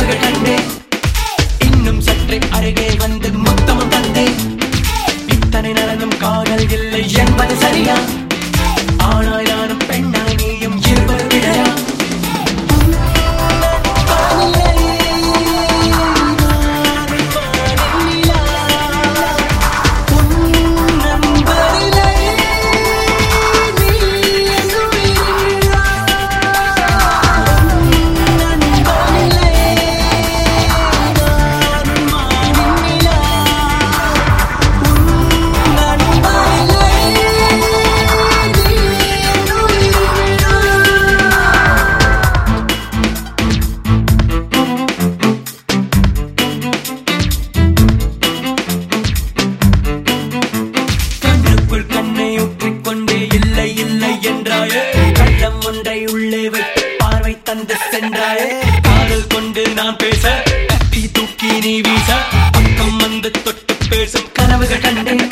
கனவுகள் கண்டேன் இன்னும் சற்றே அருகே வந்து முத்தமும் தந்தேன் இத்தனை நடனும் காதல் இல்லை என்பது சரியா? காதல் கொண்டு நான் பேச தூக்கி நீ வீச பக்கம் வந்து தொட்டு பேசும் கனவுகள் கண்டேன்.